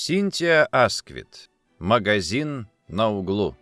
Синтия Асквит. Магазин на углу.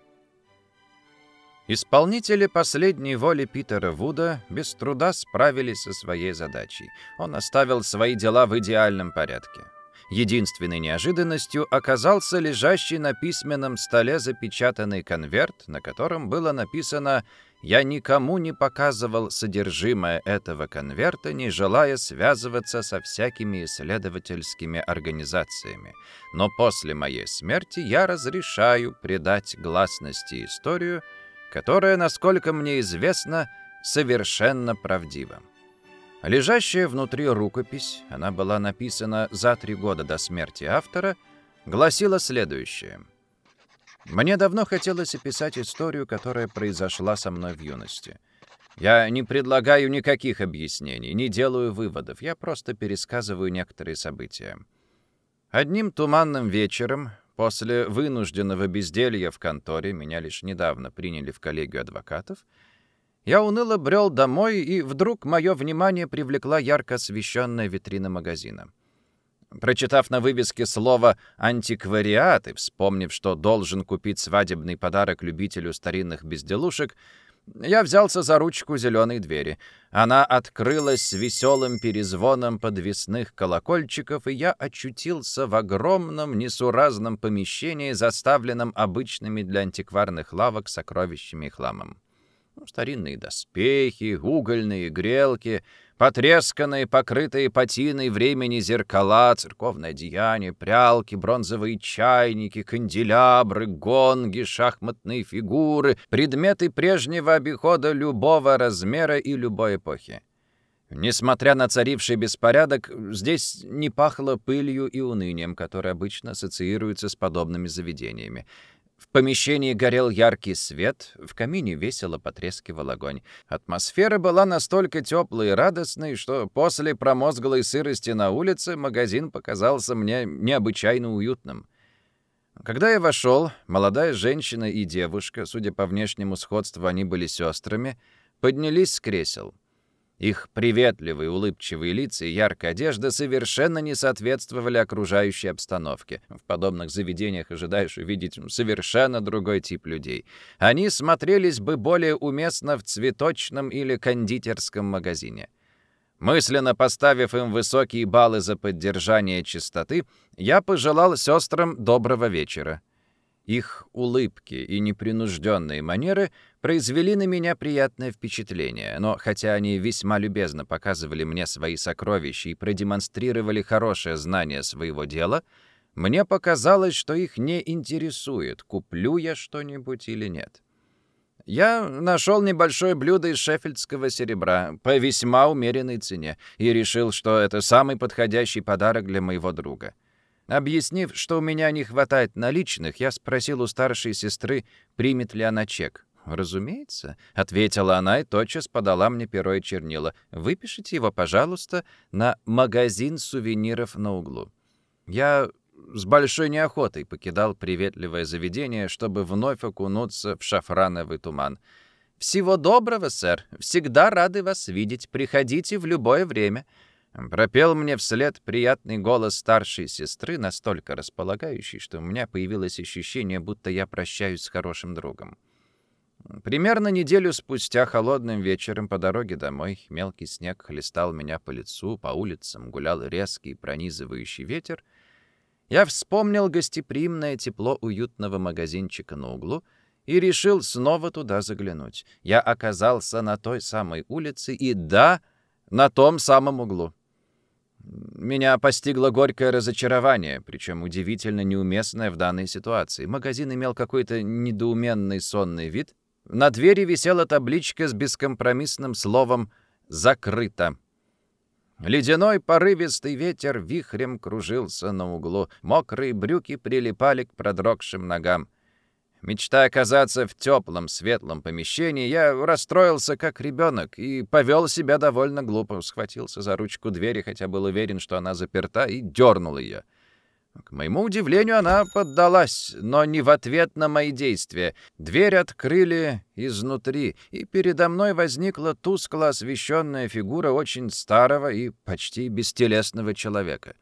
Исполнители последней воли Питера Вуда без труда справились со своей задачей. Он оставил свои дела в идеальном порядке. Единственной неожиданностью оказался лежащий на письменном столе запечатанный конверт, на котором было написано «Я никому не показывал содержимое этого конверта, не желая связываться со всякими исследовательскими организациями. Но после моей смерти я разрешаю предать гласности историю, которая, насколько мне известно, совершенно правдива». Лежащая внутри рукопись, она была написана за три года до смерти автора, гласила следующее. «Мне давно хотелось описать историю, которая произошла со мной в юности. Я не предлагаю никаких объяснений, не делаю выводов, я просто пересказываю некоторые события. Одним туманным вечером, после вынужденного безделья в конторе, меня лишь недавно приняли в коллегию адвокатов, я уныло брел домой, и вдруг мое внимание привлекла ярко освещенная витрина магазина. Прочитав на вывеске слово «антиквариат» и вспомнив, что должен купить свадебный подарок любителю старинных безделушек, я взялся за ручку зеленой двери. Она открылась с веселым перезвоном подвесных колокольчиков, и я очутился в огромном несуразном помещении, заставленном обычными для антикварных лавок сокровищами и хламом. Ну, старинные доспехи, угольные грелки, потресканные, покрытые патиной времени зеркала, церковное одеяние, прялки, бронзовые чайники, канделябры, гонги, шахматные фигуры, предметы прежнего обихода любого размера и любой эпохи. Несмотря на царивший беспорядок, здесь не пахло пылью и унынием, которые обычно ассоциируются с подобными заведениями. В помещении горел яркий свет, в камине весело потрескивал огонь. Атмосфера была настолько теплой и радостной, что после промозглой сырости на улице магазин показался мне необычайно уютным. Когда я вошел, молодая женщина и девушка, судя по внешнему сходству, они были сестрами, поднялись с кресел. Их приветливые, улыбчивые лица и яркая одежда совершенно не соответствовали окружающей обстановке. В подобных заведениях ожидаешь увидеть совершенно другой тип людей. Они смотрелись бы более уместно в цветочном или кондитерском магазине. Мысленно поставив им высокие баллы за поддержание чистоты, я пожелал сестрам доброго вечера. Их улыбки и непринужденные манеры произвели на меня приятное впечатление, но хотя они весьма любезно показывали мне свои сокровища и продемонстрировали хорошее знание своего дела, мне показалось, что их не интересует, куплю я что-нибудь или нет. Я нашел небольшое блюдо из шеффельдского серебра по весьма умеренной цене и решил, что это самый подходящий подарок для моего друга. Объяснив, что у меня не хватает наличных, я спросил у старшей сестры, примет ли она чек. «Разумеется», — ответила она и тотчас подала мне перо и чернила. «Выпишите его, пожалуйста, на магазин сувениров на углу». Я с большой неохотой покидал приветливое заведение, чтобы вновь окунуться в шафрановый туман. «Всего доброго, сэр. Всегда рады вас видеть. Приходите в любое время». Пропел мне вслед приятный голос старшей сестры, настолько располагающий, что у меня появилось ощущение, будто я прощаюсь с хорошим другом. Примерно неделю спустя холодным вечером по дороге домой мелкий снег хлестал меня по лицу, по улицам гулял резкий пронизывающий ветер. Я вспомнил гостеприимное тепло уютного магазинчика на углу и решил снова туда заглянуть. Я оказался на той самой улице и, да, на том самом углу. Меня постигло горькое разочарование, причем удивительно неуместное в данной ситуации. Магазин имел какой-то недоуменный сонный вид — на двери висела табличка с бескомпромиссным словом «Закрыто». Ледяной порывистый ветер вихрем кружился на углу. Мокрые брюки прилипали к продрогшим ногам. Мечта оказаться в теплом, светлом помещении, я расстроился как ребенок и повел себя довольно глупо. Схватился за ручку двери, хотя был уверен, что она заперта, и дернул ее. К моему удивлению, она поддалась, но не в ответ на мои действия. Дверь открыли изнутри, и передо мной возникла тускло освещенная фигура очень старого и почти бестелесного человека.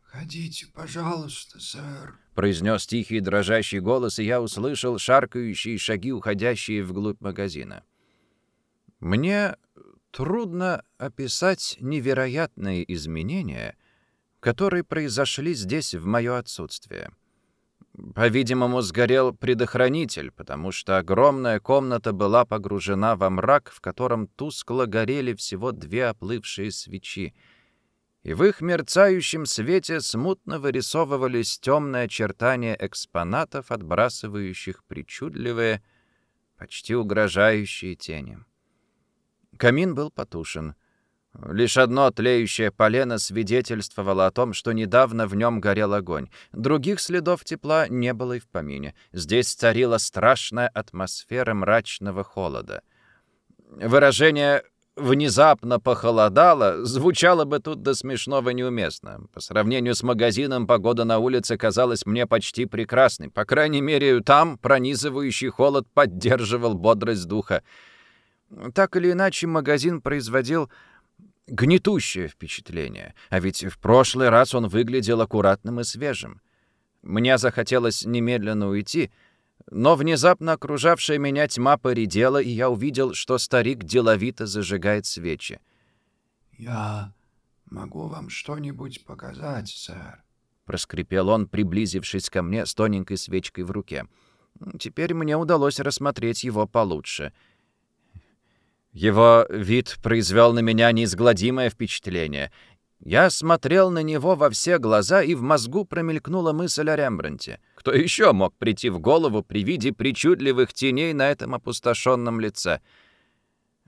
«Входите, пожалуйста, сэр», — произнес тихий дрожащий голос, и я услышал шаркающие шаги, уходящие вглубь магазина. Мне трудно описать невероятные изменения, которые произошли здесь в мое отсутствие. По-видимому, сгорел предохранитель, потому что огромная комната была погружена во мрак, в котором тускло горели всего две оплывшие свечи — и в их мерцающем свете смутно вырисовывались темные очертания экспонатов, отбрасывающих причудливые, почти угрожающие тени. Камин был потушен. Лишь одно тлеющее полено свидетельствовало о том, что недавно в нем горел огонь. Других следов тепла не было и в помине. Здесь царила страшная атмосфера мрачного холода. Выражение внезапно похолодало, звучало бы тут до смешного неуместно. По сравнению с магазином погода на улице казалась мне почти прекрасной. По крайней мере, там пронизывающий холод поддерживал бодрость духа. Так или иначе, магазин производил гнетущее впечатление, а ведь в прошлый раз он выглядел аккуратным и свежим. Мне захотелось немедленно уйти — но внезапно окружавшая меня тьма поредела, и я увидел, что старик деловито зажигает свечи. «Я могу вам что-нибудь показать, сэр?» — проскрипел он, приблизившись ко мне с тоненькой свечкой в руке. Теперь мне удалось рассмотреть его получше. Его вид произвел на меня неизгладимое впечатление. Я смотрел на него во все глаза, и в мозгу промелькнула мысль о Рембранте. Кто еще мог прийти в голову при виде причудливых теней на этом опустошенном лице?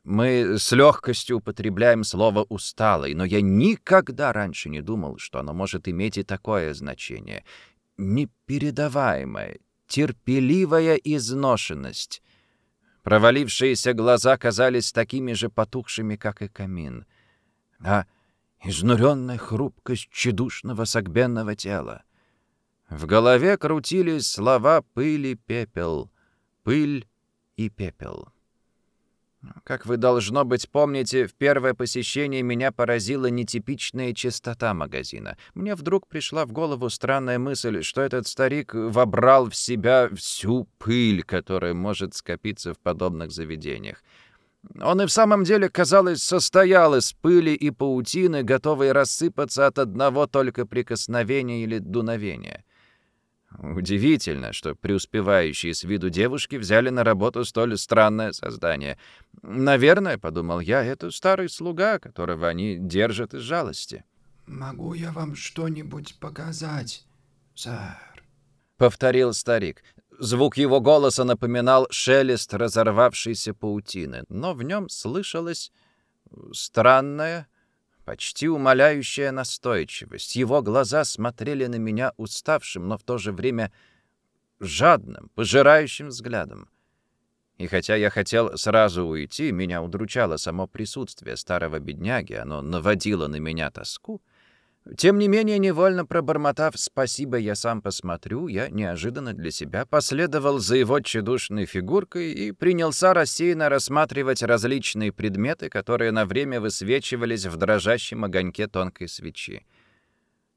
Мы с легкостью употребляем слово «усталый», но я никогда раньше не думал, что оно может иметь и такое значение. Непередаваемая, терпеливая изношенность. Провалившиеся глаза казались такими же потухшими, как и камин. А изнуренная хрупкость тщедушного согбенного тела. В голове крутились слова «пыль и пепел», «пыль и пепел». Как вы, должно быть, помните, в первое посещение меня поразила нетипичная чистота магазина. Мне вдруг пришла в голову странная мысль, что этот старик вобрал в себя всю пыль, которая может скопиться в подобных заведениях. Он и в самом деле, казалось, состоял из пыли и паутины, готовой рассыпаться от одного только прикосновения или дуновения. Удивительно, что преуспевающие с виду девушки взяли на работу столь странное создание. Наверное, — подумал я, — это старый слуга, которого они держат из жалости. «Могу я вам что-нибудь показать, сэр?» — повторил старик. Звук его голоса напоминал шелест разорвавшейся паутины, но в нем слышалась странная, почти умоляющая настойчивость. Его глаза смотрели на меня уставшим, но в то же время жадным, пожирающим взглядом. И хотя я хотел сразу уйти, меня удручало само присутствие старого бедняги, оно наводило на меня тоску — тем не менее, невольно пробормотав «спасибо, я сам посмотрю», я неожиданно для себя последовал за его тщедушной фигуркой и принялся рассеянно рассматривать различные предметы, которые на время высвечивались в дрожащем огоньке тонкой свечи.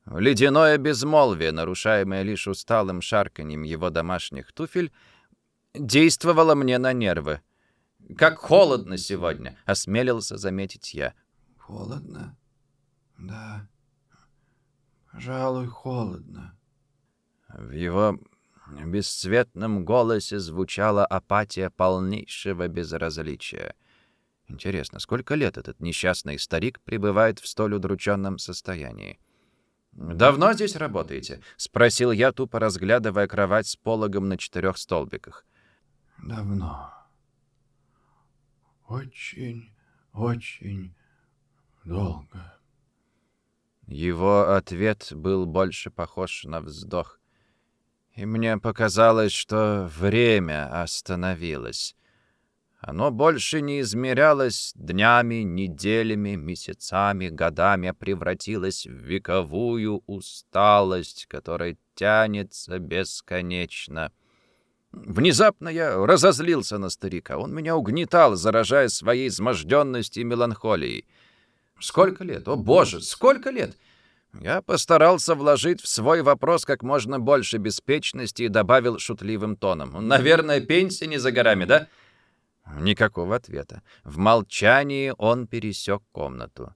Ледяное безмолвие, нарушаемое лишь усталым шарканьем его домашних туфель, действовало мне на нервы. «Как холодно сегодня!» — осмелился заметить я. «Холодно? Да». Пожалуй, холодно. В его бесцветном голосе звучала апатия полнейшего безразличия. Интересно, сколько лет этот несчастный старик пребывает в столь удрученном состоянии? «Давно здесь работаете?» — спросил я, тупо разглядывая кровать с пологом на четырех столбиках. «Давно. Очень, очень долго». Его ответ был больше похож на вздох. И мне показалось, что время остановилось. Оно больше не измерялось днями, неделями, месяцами, годами, а превратилось в вековую усталость, которая тянется бесконечно. Внезапно я разозлился на старика. Он меня угнетал, заражая своей изможденностью и меланхолией. Сколько лет? О, боже, сколько лет! Я постарался вложить в свой вопрос как можно больше беспечности и добавил шутливым тоном. «Наверное, пенсия не за горами, да?» Никакого ответа. В молчании он пересек комнату.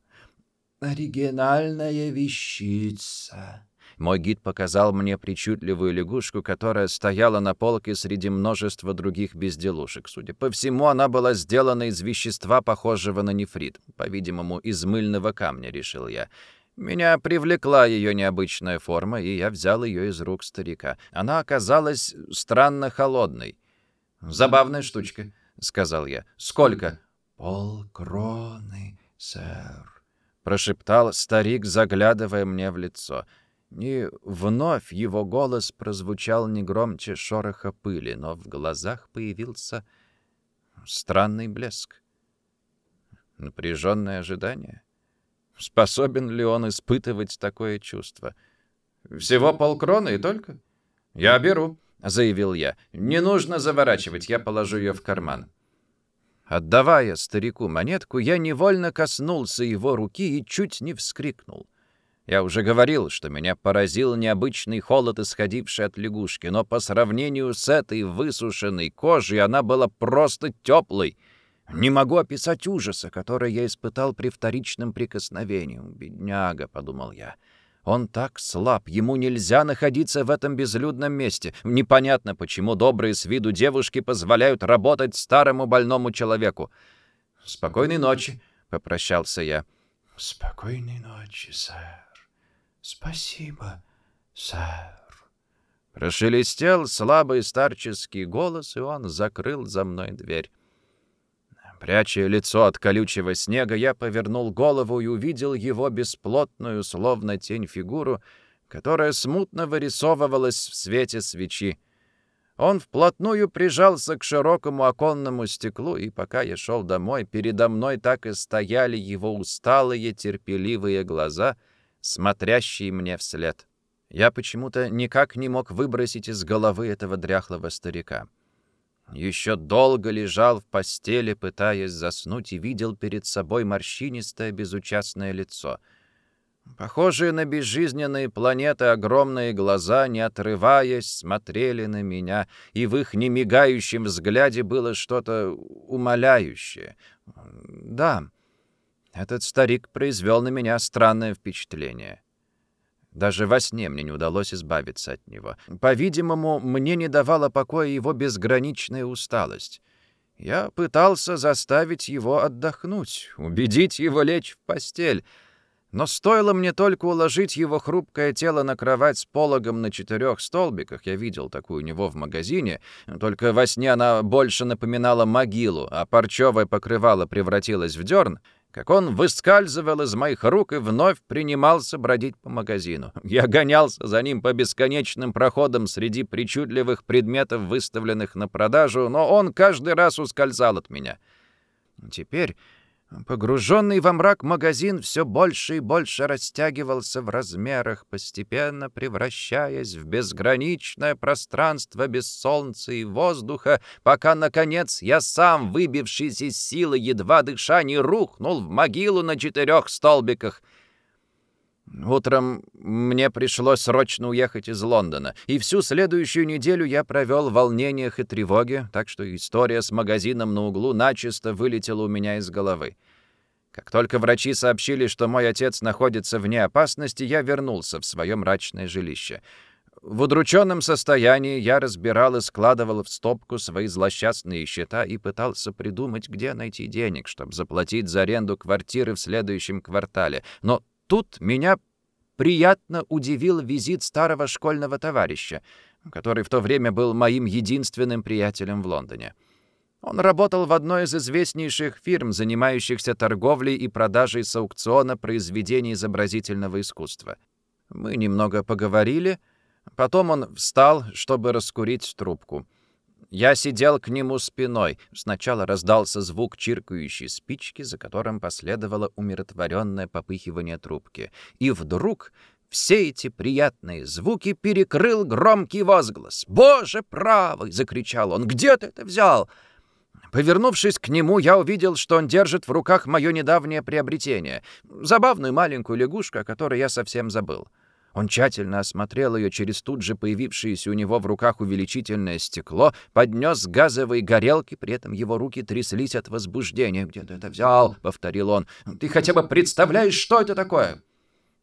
«Оригинальная вещица», мой гид показал мне причудливую лягушку, которая стояла на полке среди множества других безделушек. Судя по всему, она была сделана из вещества, похожего на нефрит. По-видимому, из мыльного камня, решил я. Меня привлекла ее необычная форма, и я взял ее из рук старика. Она оказалась странно холодной. «Забавная штучка», — сказал я. «Сколько?» «Полкроны, сэр», — прошептал старик, заглядывая мне в лицо. И вновь его голос прозвучал не громче шороха пыли, но в глазах появился странный блеск. Напряженное ожидание. Способен ли он испытывать такое чувство? «Всего полкрона и только?» «Я беру», — заявил я. «Не нужно заворачивать, я положу ее в карман». Отдавая старику монетку, я невольно коснулся его руки и чуть не вскрикнул. Я уже говорил, что меня поразил необычный холод, исходивший от лягушки, но по сравнению с этой высушенной кожей она была просто теплой. Не могу описать ужаса, который я испытал при вторичном прикосновении. «Бедняга», — подумал я, — «он так слаб, ему нельзя находиться в этом безлюдном месте. Непонятно, почему добрые с виду девушки позволяют работать старому больному человеку». «Спокойной ночи», — попрощался я. «Спокойной ночи, сэр». «Спасибо, сэр». Прошелестел слабый старческий голос, и он закрыл за мной дверь. Пряча лицо от колючего снега, я повернул голову и увидел его бесплотную, словно тень фигуру, которая смутно вырисовывалась в свете свечи. Он вплотную прижался к широкому оконному стеклу, и пока я шел домой, передо мной так и стояли его усталые, терпеливые глаза — смотрящий мне вслед. Я почему-то никак не мог выбросить из головы этого дряхлого старика. Еще долго лежал в постели, пытаясь заснуть, и видел перед собой морщинистое безучастное лицо. Похожие на безжизненные планеты огромные глаза, не отрываясь, смотрели на меня, и в их немигающем взгляде было что-то умоляющее. Да, этот старик произвел на меня странное впечатление. Даже во сне мне не удалось избавиться от него. По-видимому, мне не давала покоя его безграничная усталость. Я пытался заставить его отдохнуть, убедить его лечь в постель. Но стоило мне только уложить его хрупкое тело на кровать с пологом на четырех столбиках, я видел такую у него в магазине, только во сне она больше напоминала могилу, а парчевое покрывало превратилось в дерн, как он выскальзывал из моих рук и вновь принимался бродить по магазину. Я гонялся за ним по бесконечным проходам среди причудливых предметов, выставленных на продажу, но он каждый раз ускользал от меня. Теперь Погруженный во мрак магазин все больше и больше растягивался в размерах, постепенно превращаясь в безграничное пространство без солнца и воздуха, пока, наконец, я сам, выбившись из силы, едва дыша, не рухнул в могилу на четырех столбиках. Утром мне пришлось срочно уехать из Лондона, и всю следующую неделю я провел в волнениях и тревоге, так что история с магазином на углу начисто вылетела у меня из головы. Как только врачи сообщили, что мой отец находится вне опасности, я вернулся в свое мрачное жилище. В удрученном состоянии я разбирал и складывал в стопку свои злосчастные счета и пытался придумать, где найти денег, чтобы заплатить за аренду квартиры в следующем квартале. Но тут меня приятно удивил визит старого школьного товарища, который в то время был моим единственным приятелем в Лондоне. Он работал в одной из известнейших фирм, занимающихся торговлей и продажей с аукциона произведений изобразительного искусства. Мы немного поговорили, потом он встал, чтобы раскурить трубку — я сидел к нему спиной. Сначала раздался звук чиркающей спички, за которым последовало умиротворенное попыхивание трубки. И вдруг все эти приятные звуки перекрыл громкий возглас. «Боже правый!» — закричал он. «Где ты это взял?» Повернувшись к нему, я увидел, что он держит в руках мое недавнее приобретение — забавную маленькую лягушку, о которой я совсем забыл. Он тщательно осмотрел ее через тут же появившееся у него в руках увеличительное стекло, поднес газовые горелки, при этом его руки тряслись от возбуждения. «Где ты это взял?» — повторил он. «Ты хотя бы представляешь, что это такое?»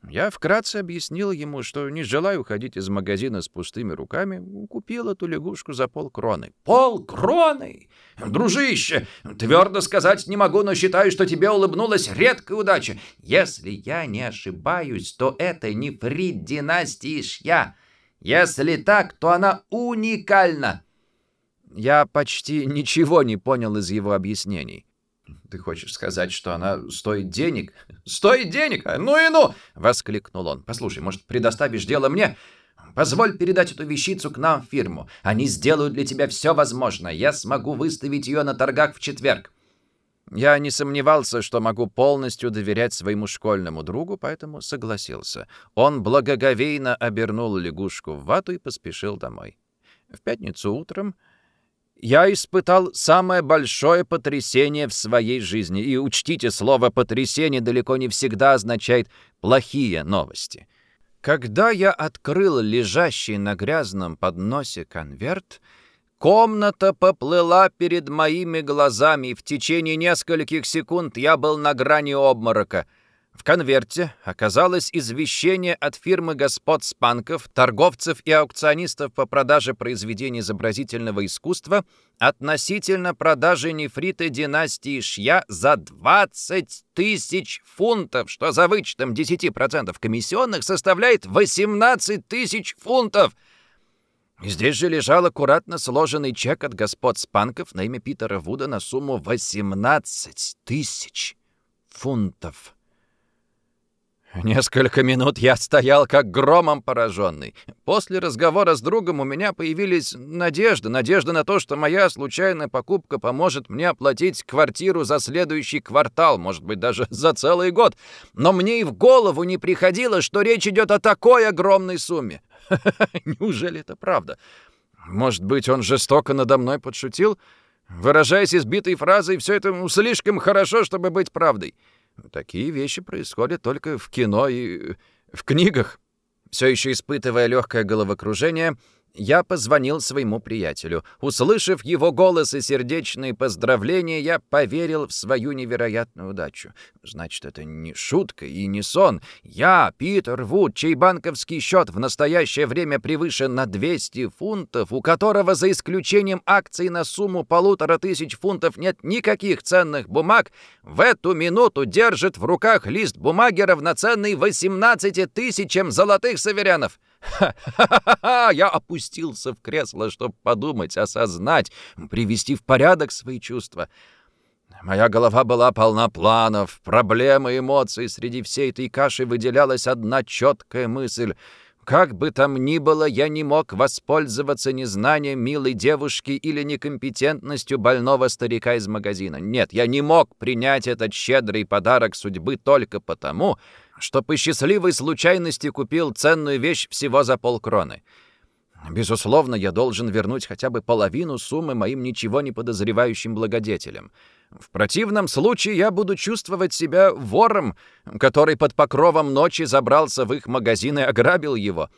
Я вкратце объяснил ему, что не желаю уходить из магазина с пустыми руками, купил эту лягушку за полкроны. «Полкроны? Дружище, твердо сказать не могу, но считаю, что тебе улыбнулась редкая удача. Если я не ошибаюсь, то это не Фрид династии Шья. Если так, то она уникальна». Я почти ничего не понял из его объяснений. «Ты хочешь сказать, что она стоит денег?» «Стоит денег? Ну и ну!» — воскликнул он. «Послушай, может, предоставишь дело мне? Позволь передать эту вещицу к нам в фирму. Они сделают для тебя все возможное. Я смогу выставить ее на торгах в четверг». Я не сомневался, что могу полностью доверять своему школьному другу, поэтому согласился. Он благоговейно обернул лягушку в вату и поспешил домой. В пятницу утром я испытал самое большое потрясение в своей жизни. И учтите, слово «потрясение» далеко не всегда означает «плохие новости». Когда я открыл лежащий на грязном подносе конверт, комната поплыла перед моими глазами, и в течение нескольких секунд я был на грани обморока — в конверте оказалось извещение от фирмы господ Спанков, торговцев и аукционистов по продаже произведений изобразительного искусства относительно продажи нефрита династии Шья за 20 тысяч фунтов, что за вычетом 10% комиссионных составляет 18 тысяч фунтов. Здесь же лежал аккуратно сложенный чек от господ Спанков на имя Питера Вуда на сумму 18 тысяч фунтов. Несколько минут я стоял как громом пораженный. После разговора с другом у меня появились надежды. Надежда на то, что моя случайная покупка поможет мне оплатить квартиру за следующий квартал, может быть, даже за целый год. Но мне и в голову не приходило, что речь идет о такой огромной сумме. Неужели это правда? Может быть, он жестоко надо мной подшутил? Выражаясь избитой фразой, все это слишком хорошо, чтобы быть правдой. Такие вещи происходят только в кино и в книгах. Все еще испытывая легкое головокружение, я позвонил своему приятелю. Услышав его голос и сердечные поздравления, я поверил в свою невероятную удачу. Значит, это не шутка и не сон. Я, Питер Вуд, чей банковский счет в настоящее время превышен на 200 фунтов, у которого за исключением акций на сумму полутора тысяч фунтов нет никаких ценных бумаг, в эту минуту держит в руках лист бумаги, равноценный 18 тысячам золотых саверянов. Ха-ха-ха! Я опустился в кресло, чтобы подумать, осознать, привести в порядок свои чувства. Моя голова была полна планов, проблем и эмоций. Среди всей этой каши выделялась одна четкая мысль. Как бы там ни было, я не мог воспользоваться незнанием милой девушки или некомпетентностью больного старика из магазина. Нет, я не мог принять этот щедрый подарок судьбы только потому, что по счастливой случайности купил ценную вещь всего за полкроны. Безусловно, я должен вернуть хотя бы половину суммы моим ничего не подозревающим благодетелям. В противном случае я буду чувствовать себя вором, который под покровом ночи забрался в их магазин и ограбил его.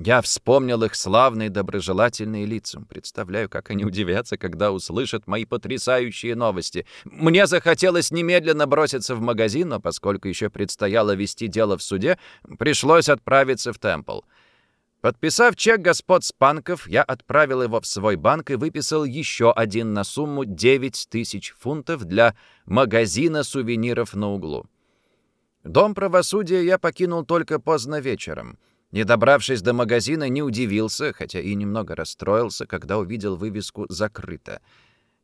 Я вспомнил их славные доброжелательные лица. Представляю, как они удивятся, когда услышат мои потрясающие новости. Мне захотелось немедленно броситься в магазин, но поскольку еще предстояло вести дело в суде, пришлось отправиться в Темпл. Подписав чек господ Спанков, я отправил его в свой банк и выписал еще один на сумму 9 тысяч фунтов для магазина сувениров на углу. Дом правосудия я покинул только поздно вечером — не добравшись до магазина, не удивился, хотя и немного расстроился, когда увидел вывеску «Закрыто».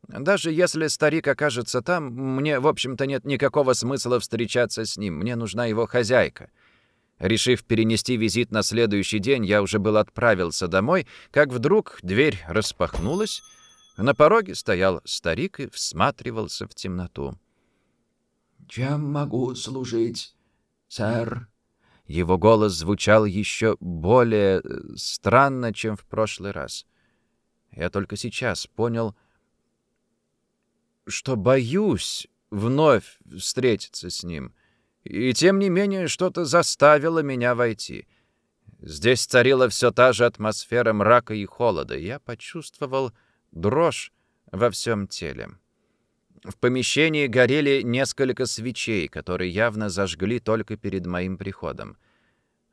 Даже если старик окажется там, мне, в общем-то, нет никакого смысла встречаться с ним. Мне нужна его хозяйка. Решив перенести визит на следующий день, я уже был отправился домой, как вдруг дверь распахнулась. На пороге стоял старик и всматривался в темноту. «Чем могу служить, сэр?» Его голос звучал еще более э, странно, чем в прошлый раз. Я только сейчас понял, что боюсь вновь встретиться с ним. И тем не менее что-то заставило меня войти. Здесь царила все та же атмосфера мрака и холода. Я почувствовал дрожь во всем теле. В помещении горели несколько свечей, которые явно зажгли только перед моим приходом.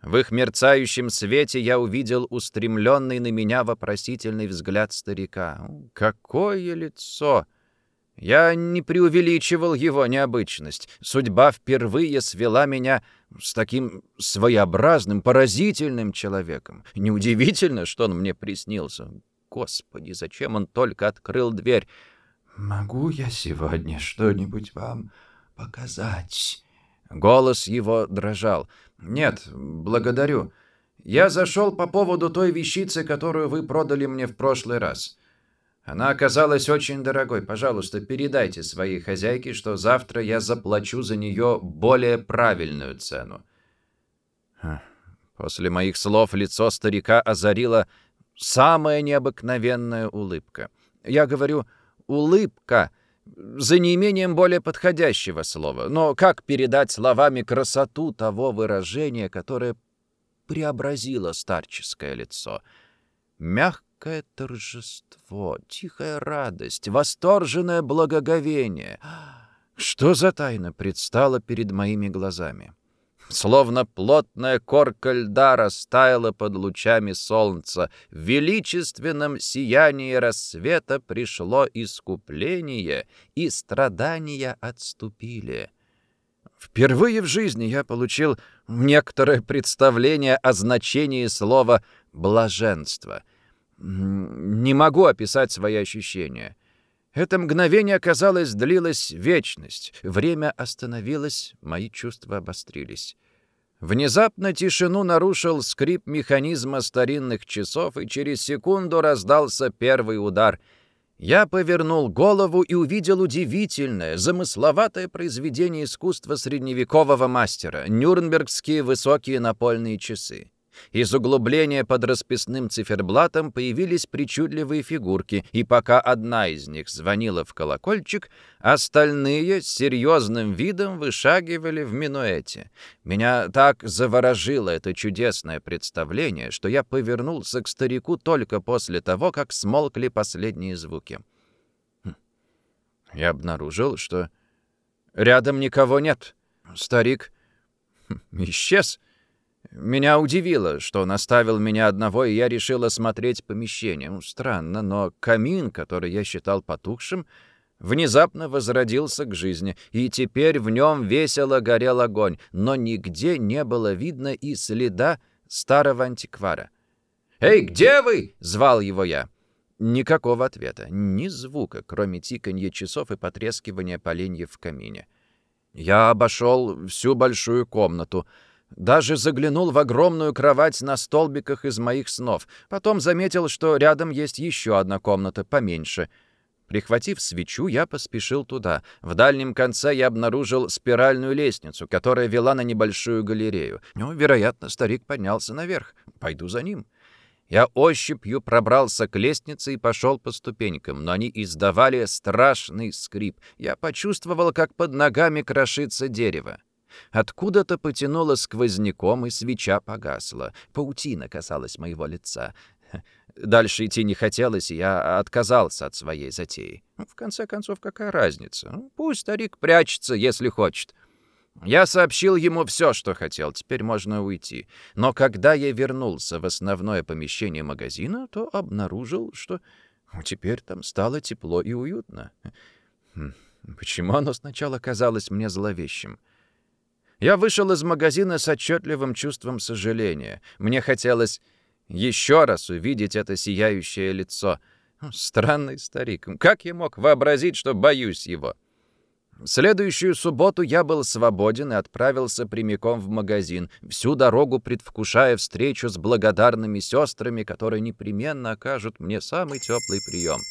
В их мерцающем свете я увидел устремленный на меня вопросительный взгляд старика. Какое лицо! Я не преувеличивал его необычность. Судьба впервые свела меня с таким своеобразным, поразительным человеком. Неудивительно, что он мне приснился. Господи, зачем он только открыл дверь? «Могу я сегодня что-нибудь вам показать?» Голос его дрожал. «Нет, благодарю. Я зашел по поводу той вещицы, которую вы продали мне в прошлый раз. Она оказалась очень дорогой. Пожалуйста, передайте своей хозяйке, что завтра я заплачу за нее более правильную цену». После моих слов лицо старика озарила самая необыкновенная улыбка. Я говорю «улыбка», за неимением более подходящего слова. Но как передать словами красоту того выражения, которое преобразило старческое лицо? Мягкое торжество, тихая радость, восторженное благоговение. Что за тайна предстала перед моими глазами? Словно плотная корка льда растаяла под лучами солнца. В величественном сиянии рассвета пришло искупление, и страдания отступили. Впервые в жизни я получил некоторое представление о значении слова «блаженство». Не могу описать свои ощущения. Это мгновение, казалось, длилось вечность. Время остановилось, мои чувства обострились. Внезапно тишину нарушил скрип механизма старинных часов, и через секунду раздался первый удар. Я повернул голову и увидел удивительное, замысловатое произведение искусства средневекового мастера — нюрнбергские высокие напольные часы. Из углубления под расписным циферблатом появились причудливые фигурки, и пока одна из них звонила в колокольчик, остальные с серьезным видом вышагивали в минуэте. Меня так заворожило это чудесное представление, что я повернулся к старику только после того, как смолкли последние звуки. Хм. Я обнаружил, что рядом никого нет. Старик хм, исчез. Меня удивило, что он оставил меня одного, и я решил осмотреть помещение. Ну, странно, но камин, который я считал потухшим, внезапно возродился к жизни, и теперь в нем весело горел огонь, но нигде не было видно и следа старого антиквара. «Эй, где вы?» — звал его я. Никакого ответа, ни звука, кроме тиканья часов и потрескивания поленьев в камине. Я обошел всю большую комнату — даже заглянул в огромную кровать на столбиках из моих снов. Потом заметил, что рядом есть еще одна комната, поменьше. Прихватив свечу, я поспешил туда. В дальнем конце я обнаружил спиральную лестницу, которая вела на небольшую галерею. Ну, вероятно, старик поднялся наверх. Пойду за ним. Я ощупью пробрался к лестнице и пошел по ступенькам, но они издавали страшный скрип. Я почувствовал, как под ногами крошится дерево. Откуда-то потянуло сквозняком, и свеча погасла. Паутина касалась моего лица. Дальше идти не хотелось, и я отказался от своей затеи. Ну, в конце концов, какая разница? Ну, пусть старик прячется, если хочет. Я сообщил ему все, что хотел, теперь можно уйти. Но когда я вернулся в основное помещение магазина, то обнаружил, что теперь там стало тепло и уютно. Хм, почему оно сначала казалось мне зловещим? Я вышел из магазина с отчетливым чувством сожаления. Мне хотелось еще раз увидеть это сияющее лицо. Ну, странный старик. Как я мог вообразить, что боюсь его? Следующую субботу я был свободен и отправился прямиком в магазин, всю дорогу предвкушая встречу с благодарными сестрами, которые непременно окажут мне самый теплый прием —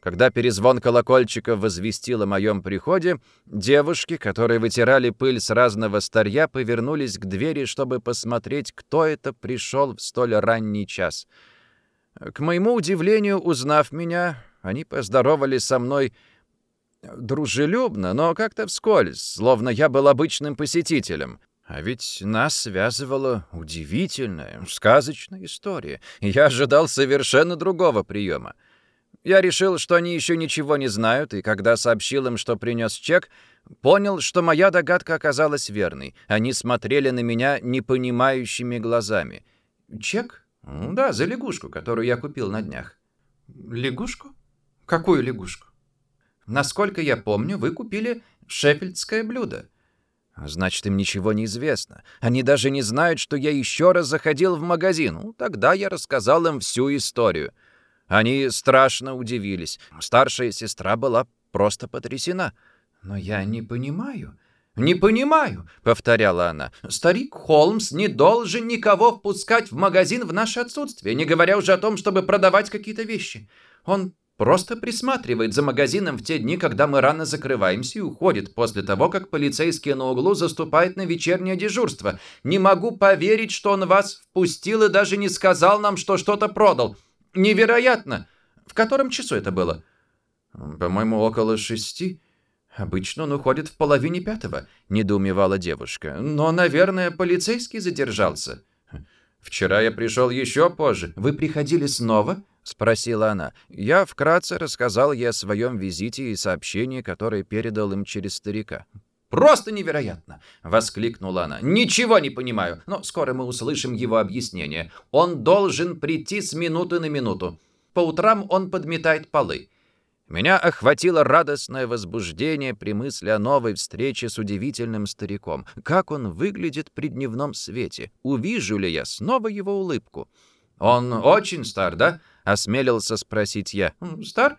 когда перезвон колокольчика возвестил о моем приходе, девушки, которые вытирали пыль с разного старья, повернулись к двери, чтобы посмотреть, кто это пришел в столь ранний час. К моему удивлению, узнав меня, они поздоровались со мной Дружелюбно, но как-то вскользь, словно я был обычным посетителем. А ведь нас связывала удивительная, сказочная история. Я ожидал совершенно другого приема. Я решил, что они еще ничего не знают, и когда сообщил им, что принес чек, понял, что моя догадка оказалась верной. Они смотрели на меня непонимающими глазами. «Чек? Да, за лягушку, которую я купил на днях». «Лягушку? Какую лягушку?» «Насколько я помню, вы купили шеффельдское блюдо». Значит, им ничего не известно. Они даже не знают, что я еще раз заходил в магазин. Ну, тогда я рассказал им всю историю. Они страшно удивились. Старшая сестра была просто потрясена. «Но я не понимаю». «Не понимаю», — повторяла она. «Старик Холмс не должен никого впускать в магазин в наше отсутствие, не говоря уже о том, чтобы продавать какие-то вещи. Он Просто присматривает за магазином в те дни, когда мы рано закрываемся и уходит после того, как полицейский на углу заступает на вечернее дежурство. Не могу поверить, что он вас впустил и даже не сказал нам, что что-то продал. Невероятно! В котором часу это было? По-моему, около шести. Обычно он уходит в половине пятого, недоумевала девушка. Но, наверное, полицейский задержался. Вчера я пришел еще позже. Вы приходили снова? — спросила она. Я вкратце рассказал ей о своем визите и сообщении, которое передал им через старика. «Просто невероятно!» — воскликнула она. «Ничего не понимаю, но скоро мы услышим его объяснение. Он должен прийти с минуты на минуту. По утрам он подметает полы. Меня охватило радостное возбуждение при мысли о новой встрече с удивительным стариком. Как он выглядит при дневном свете? Увижу ли я снова его улыбку? «Он очень стар, да?» — осмелился спросить я. «Стар?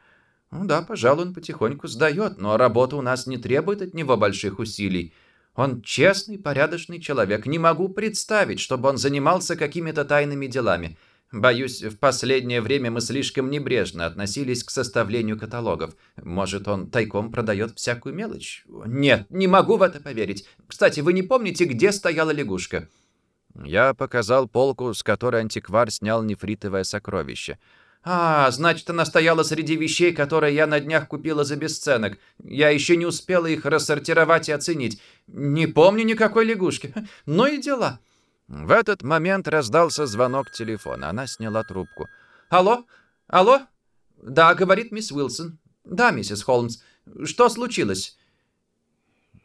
Ну да, пожалуй, он потихоньку сдает, но работа у нас не требует от него больших усилий. Он честный, порядочный человек. Не могу представить, чтобы он занимался какими-то тайными делами. Боюсь, в последнее время мы слишком небрежно относились к составлению каталогов. Может, он тайком продает всякую мелочь? Нет, не могу в это поверить. Кстати, вы не помните, где стояла лягушка?» Я показал полку, с которой антиквар снял нефритовое сокровище. «А, значит, она стояла среди вещей, которые я на днях купила за бесценок. Я еще не успела их рассортировать и оценить. Не помню никакой лягушки. Ну и дела». В этот момент раздался звонок телефона. Она сняла трубку. «Алло? Алло? Да, говорит мисс Уилсон. Да, миссис Холмс. Что случилось?»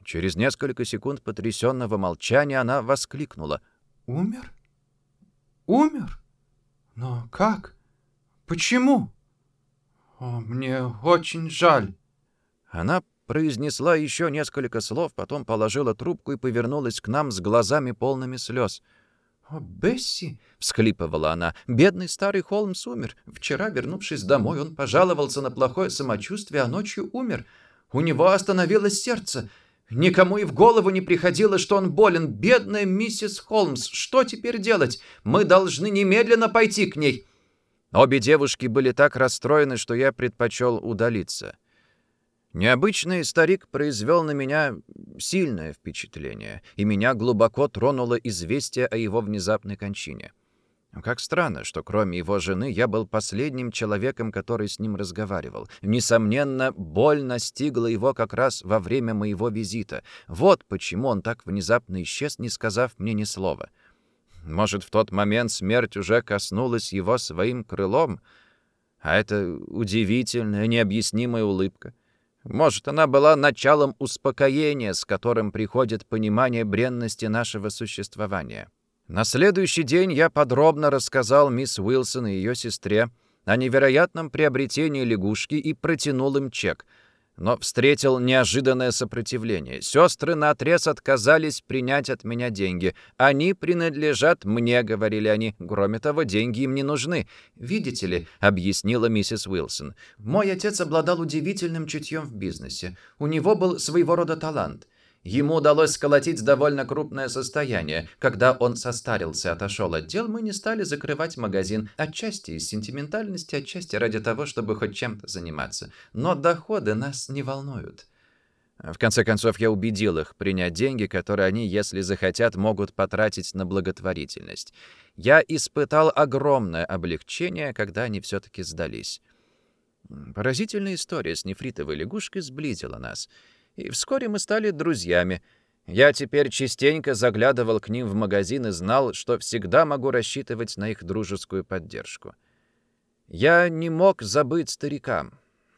Через несколько секунд потрясенного молчания она воскликнула. Умер? Умер? Но как? Почему? О, мне очень жаль. Она произнесла еще несколько слов, потом положила трубку и повернулась к нам с глазами полными слез. «О, Бесси!» — всхлипывала она. «Бедный старый Холмс умер. Вчера, вернувшись домой, он пожаловался на плохое самочувствие, а ночью умер. У него остановилось сердце. Никому и в голову не приходило, что он болен. Бедная миссис Холмс, что теперь делать? Мы должны немедленно пойти к ней. Обе девушки были так расстроены, что я предпочел удалиться. Необычный старик произвел на меня сильное впечатление, и меня глубоко тронуло известие о его внезапной кончине. Как странно, что кроме его жены я был последним человеком, который с ним разговаривал. Несомненно, боль настигла его как раз во время моего визита. Вот почему он так внезапно исчез, не сказав мне ни слова. Может, в тот момент смерть уже коснулась его своим крылом? А это удивительная, необъяснимая улыбка. Может, она была началом успокоения, с которым приходит понимание бренности нашего существования. На следующий день я подробно рассказал мисс Уилсон и ее сестре о невероятном приобретении лягушки и протянул им чек, но встретил неожиданное сопротивление. Сестры наотрез отказались принять от меня деньги. «Они принадлежат мне», — говорили они. Кроме того, деньги им не нужны. «Видите ли», — объяснила миссис Уилсон, — «мой отец обладал удивительным чутьем в бизнесе. У него был своего рода талант». Ему удалось сколотить довольно крупное состояние. Когда он состарился отошел от дел, мы не стали закрывать магазин. Отчасти из сентиментальности, отчасти ради того, чтобы хоть чем-то заниматься. Но доходы нас не волнуют. В конце концов, я убедил их принять деньги, которые они, если захотят, могут потратить на благотворительность. Я испытал огромное облегчение, когда они все-таки сдались. Поразительная история с нефритовой лягушкой сблизила нас. И вскоре мы стали друзьями. Я теперь частенько заглядывал к ним в магазин и знал, что всегда могу рассчитывать на их дружескую поддержку. Я не мог забыть старика.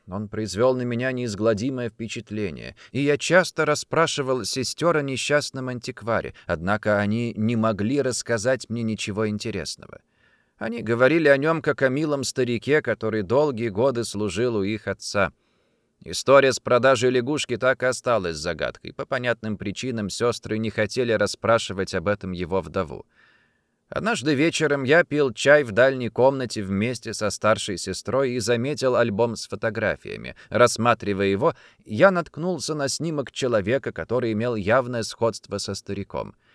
Он произвел на меня неизгладимое впечатление, и я часто расспрашивал сестер о несчастном антикваре, однако они не могли рассказать мне ничего интересного. Они говорили о нем как о милом старике, который долгие годы служил у их отца. История с продажей лягушки так и осталась загадкой. По понятным причинам сестры не хотели расспрашивать об этом его вдову. Однажды вечером я пил чай в дальней комнате вместе со старшей сестрой и заметил альбом с фотографиями. Рассматривая его, я наткнулся на снимок человека, который имел явное сходство со стариком —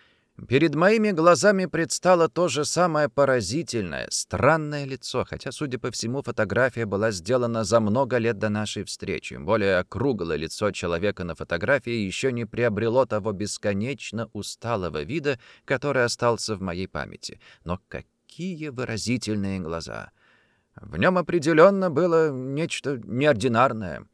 Перед моими глазами предстало то же самое поразительное, странное лицо, хотя, судя по всему, фотография была сделана за много лет до нашей встречи. Более округлое лицо человека на фотографии еще не приобрело того бесконечно усталого вида, который остался в моей памяти. Но какие выразительные глаза! В нем определенно было нечто неординарное.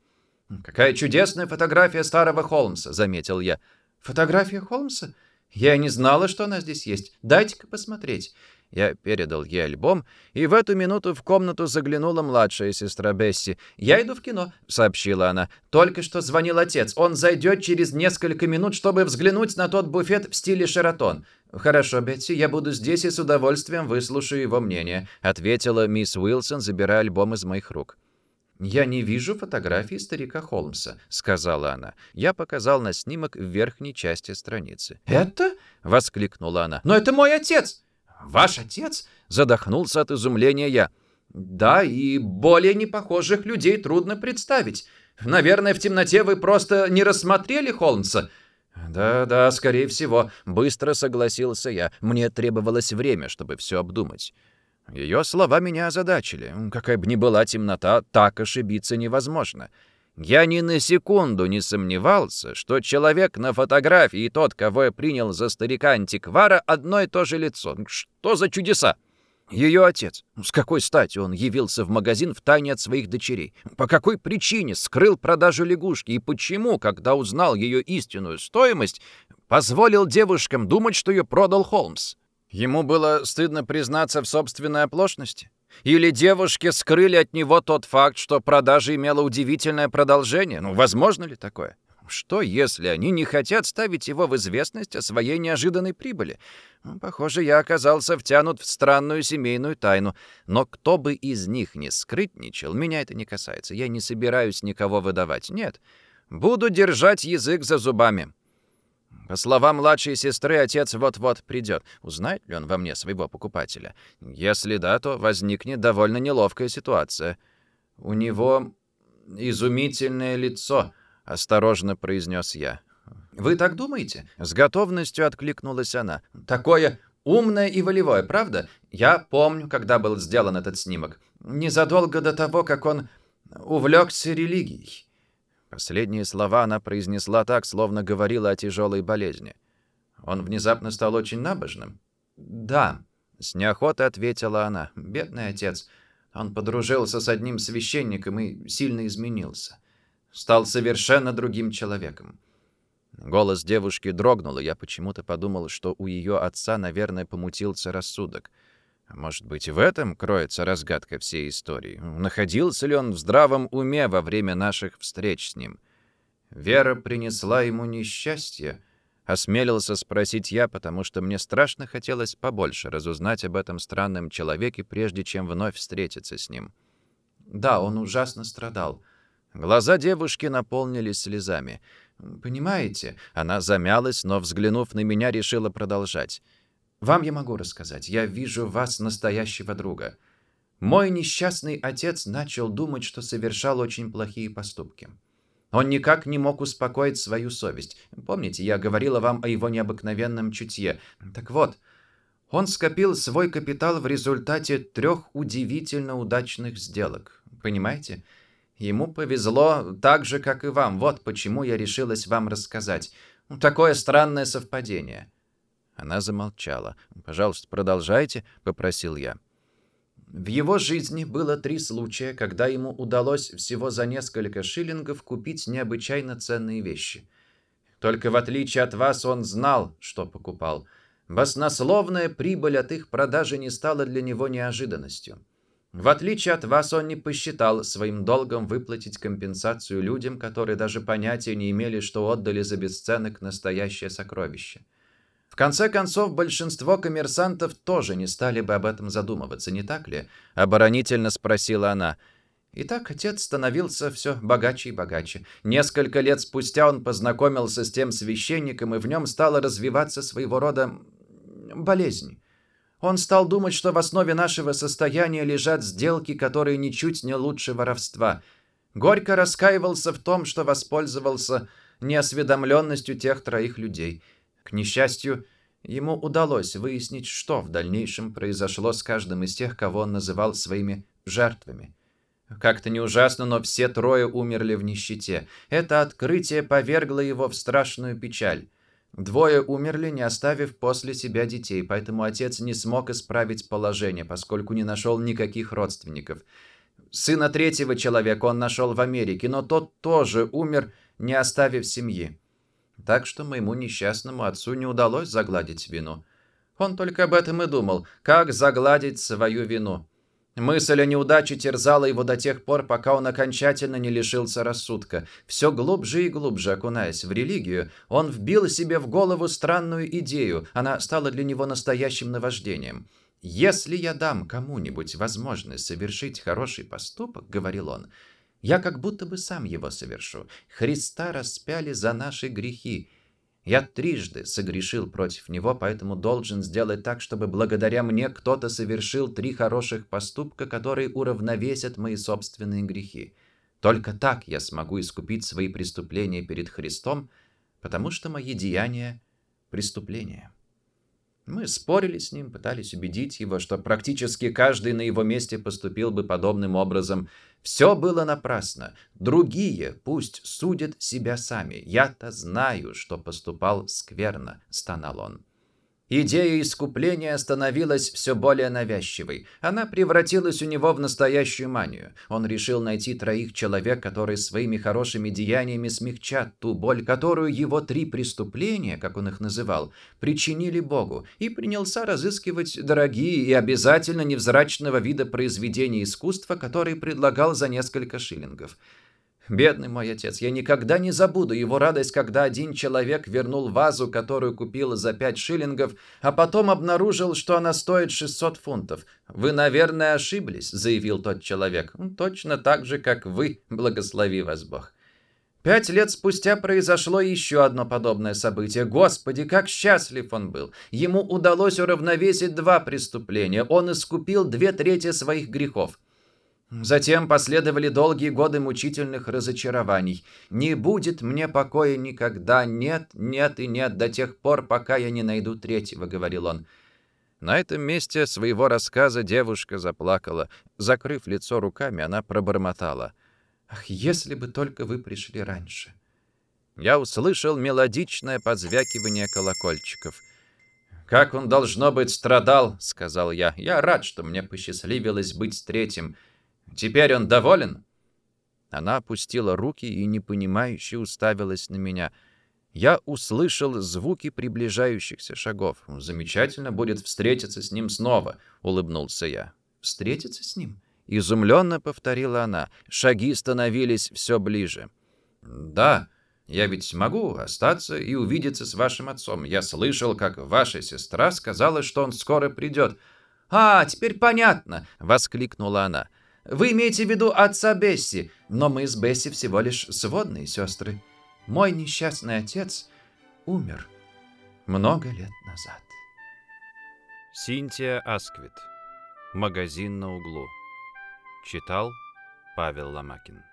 «Какая чудесная фотография старого Холмса!» — заметил я. «Фотография Холмса?» «Я не знала, что она здесь есть. Дайте-ка посмотреть». Я передал ей альбом, и в эту минуту в комнату заглянула младшая сестра Бесси. «Я иду в кино», — сообщила она. «Только что звонил отец. Он зайдет через несколько минут, чтобы взглянуть на тот буфет в стиле Шератон». «Хорошо, Бетси, я буду здесь и с удовольствием выслушаю его мнение», — ответила мисс Уилсон, забирая альбом из моих рук. «Я не вижу фотографии старика Холмса», — сказала она. Я показал на снимок в верхней части страницы. «Это?» — воскликнула она. «Но это мой отец!» «Ваш отец?» — задохнулся от изумления я. «Да, и более непохожих людей трудно представить. Наверное, в темноте вы просто не рассмотрели Холмса». «Да-да, скорее всего», — быстро согласился я. Мне требовалось время, чтобы все обдумать. Ее слова меня озадачили. Какая бы ни была темнота, так ошибиться невозможно. Я ни на секунду не сомневался, что человек на фотографии и тот, кого я принял за старика-антиквара, одно и то же лицо. Что за чудеса? Ее отец. С какой стати он явился в магазин в тайне от своих дочерей? По какой причине скрыл продажу лягушки? И почему, когда узнал ее истинную стоимость, позволил девушкам думать, что ее продал Холмс? Ему было стыдно признаться в собственной оплошности? Или девушки скрыли от него тот факт, что продажа имела удивительное продолжение? Ну, возможно ли такое? Что, если они не хотят ставить его в известность о своей неожиданной прибыли? Ну, похоже, я оказался втянут в странную семейную тайну. Но кто бы из них не скрытничал, меня это не касается. Я не собираюсь никого выдавать. Нет, буду держать язык за зубами. По словам младшей сестры, отец вот-вот придет. Узнает ли он во мне своего покупателя? Если да, то возникнет довольно неловкая ситуация. У него изумительное лицо, осторожно произнес я. Вы так думаете? С готовностью откликнулась она. Такое умное и волевое, правда? Я помню, когда был сделан этот снимок. Незадолго до того, как он увлекся религией. Последние слова она произнесла так, словно говорила о тяжелой болезни. Он внезапно стал очень набожным. «Да», — с неохотой ответила она. «Бедный отец. Он подружился с одним священником и сильно изменился. Стал совершенно другим человеком». Голос девушки дрогнул, и я почему-то подумал, что у ее отца, наверное, помутился рассудок. Может быть, в этом кроется разгадка всей истории? Находился ли он в здравом уме во время наших встреч с ним? Вера принесла ему несчастье? Осмелился спросить я, потому что мне страшно хотелось побольше разузнать об этом странном человеке, прежде чем вновь встретиться с ним. Да, он ужасно страдал. Глаза девушки наполнились слезами. «Понимаете?» Она замялась, но, взглянув на меня, решила продолжать. Вам я могу рассказать. Я вижу вас настоящего друга. Мой несчастный отец начал думать, что совершал очень плохие поступки. Он никак не мог успокоить свою совесть. Помните, я говорила вам о его необыкновенном чутье. Так вот, он скопил свой капитал в результате трех удивительно удачных сделок. Понимаете? Ему повезло так же, как и вам. Вот почему я решилась вам рассказать. Такое странное совпадение. Она замолчала. «Пожалуйста, продолжайте», — попросил я. В его жизни было три случая, когда ему удалось всего за несколько шиллингов купить необычайно ценные вещи. Только в отличие от вас он знал, что покупал. Баснословная прибыль от их продажи не стала для него неожиданностью. В отличие от вас, он не посчитал своим долгом выплатить компенсацию людям, которые даже понятия не имели, что отдали за бесценок настоящее сокровище. В конце концов, большинство коммерсантов тоже не стали бы об этом задумываться, не так ли? Оборонительно спросила она. Итак, отец становился все богаче и богаче. Несколько лет спустя он познакомился с тем священником, и в нем стала развиваться своего рода болезнь. Он стал думать, что в основе нашего состояния лежат сделки, которые ничуть не лучше воровства. Горько раскаивался в том, что воспользовался неосведомленностью тех троих людей. К несчастью, ему удалось выяснить, что в дальнейшем произошло с каждым из тех, кого он называл своими жертвами. Как-то не ужасно, но все трое умерли в нищете. Это открытие повергло его в страшную печаль. Двое умерли, не оставив после себя детей, поэтому отец не смог исправить положение, поскольку не нашел никаких родственников. Сына третьего человека он нашел в Америке, но тот тоже умер, не оставив семьи. Так что моему несчастному отцу не удалось загладить вину. Он только об этом и думал, как загладить свою вину. Мысль о неудаче терзала его до тех пор, пока он окончательно не лишился рассудка. Все глубже и глубже окунаясь в религию, он вбил себе в голову странную идею. Она стала для него настоящим наваждением. «Если я дам кому-нибудь возможность совершить хороший поступок, — говорил он, — я как будто бы сам его совершу. Христа распяли за наши грехи. Я трижды согрешил против него, поэтому должен сделать так, чтобы благодаря мне кто-то совершил три хороших поступка, которые уравновесят мои собственные грехи. Только так я смогу искупить свои преступления перед Христом, потому что мои деяния — преступления. Мы спорили с ним, пытались убедить его, что практически каждый на его месте поступил бы подобным образом. Все было напрасно. Другие пусть судят себя сами. Я-то знаю, что поступал скверно, стонал он. Идея искупления становилась все более навязчивой. Она превратилась у него в настоящую манию. Он решил найти троих человек, которые своими хорошими деяниями смягчат ту боль, которую его три преступления, как он их называл, причинили Богу, и принялся разыскивать дорогие и обязательно невзрачного вида произведения искусства, которые предлагал за несколько шиллингов. Бедный мой отец, я никогда не забуду его радость, когда один человек вернул вазу, которую купил за пять шиллингов, а потом обнаружил, что она стоит 600 фунтов. «Вы, наверное, ошиблись», — заявил тот человек. «Точно так же, как вы, благослови вас Бог». Пять лет спустя произошло еще одно подобное событие. Господи, как счастлив он был! Ему удалось уравновесить два преступления. Он искупил две трети своих грехов. Затем последовали долгие годы мучительных разочарований. «Не будет мне покоя никогда, нет, нет и нет, до тех пор, пока я не найду третьего», — говорил он. На этом месте своего рассказа девушка заплакала. Закрыв лицо руками, она пробормотала. «Ах, если бы только вы пришли раньше!» Я услышал мелодичное позвякивание колокольчиков. «Как он, должно быть, страдал!» — сказал я. «Я рад, что мне посчастливилось быть третьим». Теперь он доволен?» Она опустила руки и непонимающе уставилась на меня. Я услышал звуки приближающихся шагов. «Замечательно будет встретиться с ним снова», — улыбнулся я. «Встретиться с ним?» — изумленно повторила она. Шаги становились все ближе. «Да, я ведь могу остаться и увидеться с вашим отцом. Я слышал, как ваша сестра сказала, что он скоро придет». «А, теперь понятно!» — воскликнула она. Вы имеете в виду отца Бесси, но мы с Бесси всего лишь сводные сестры. Мой несчастный отец умер много лет назад. Синтия Асквит. Магазин на углу. Читал Павел Ломакин.